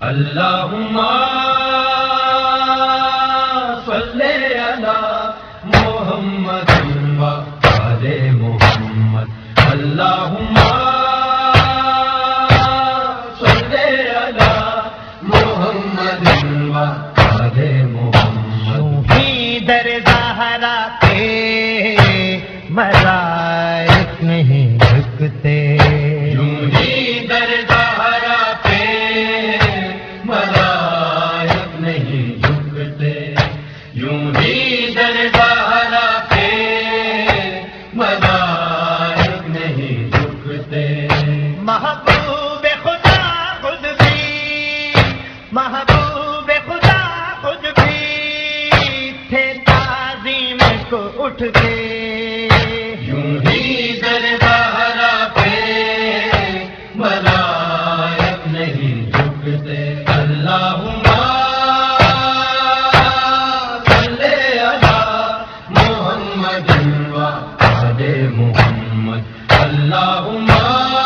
اللہ صل محمد وآل محمد. اللهم مزار محبوب خدا خود بھی، محبوب خدا خود بھی تھے تعظیم کو اٹھ کے اللہ محمد محمد۔ اللهم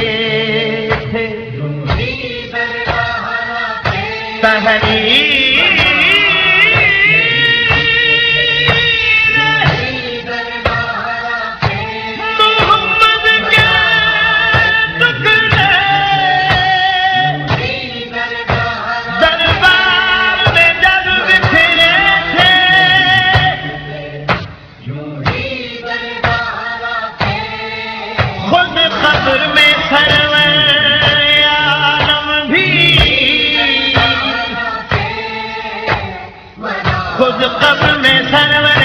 جو قبر میں سرور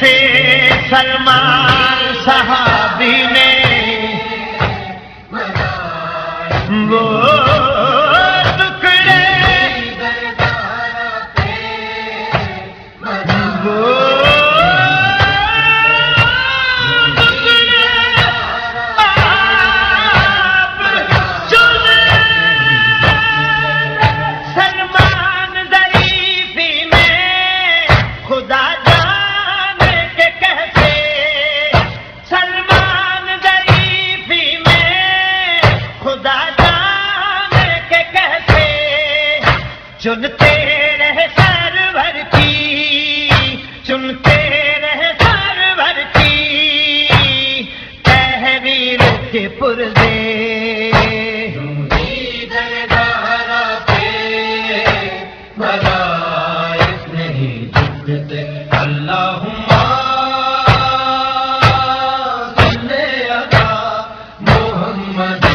سے سلمان چنتے رہ سر بھر کی چنتے رہے سر بھر کی۔ تحریر کے پردے۔ محمد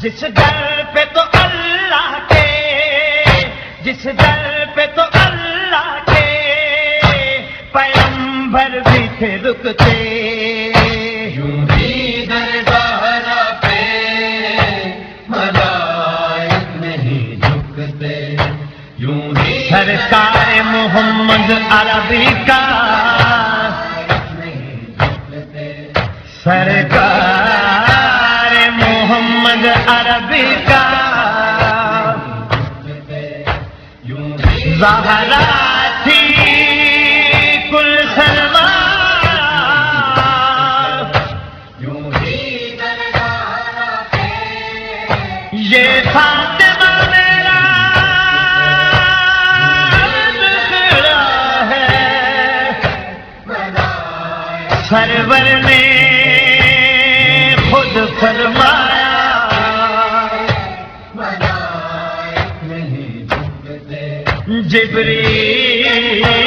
جس در پہ تو اللہ کے جس در پہ تو اللہ کے پیمبر بھی تھے رکتے۔ یوں بھی در پہ نہیں جھکتے۔ یوں ہی سرکار محمد عربی کا سرکار عربی کا زہرا تھی کل سلمان یہ فاطمہ میرا ہے۔ سرور نے خود فرمایا جبری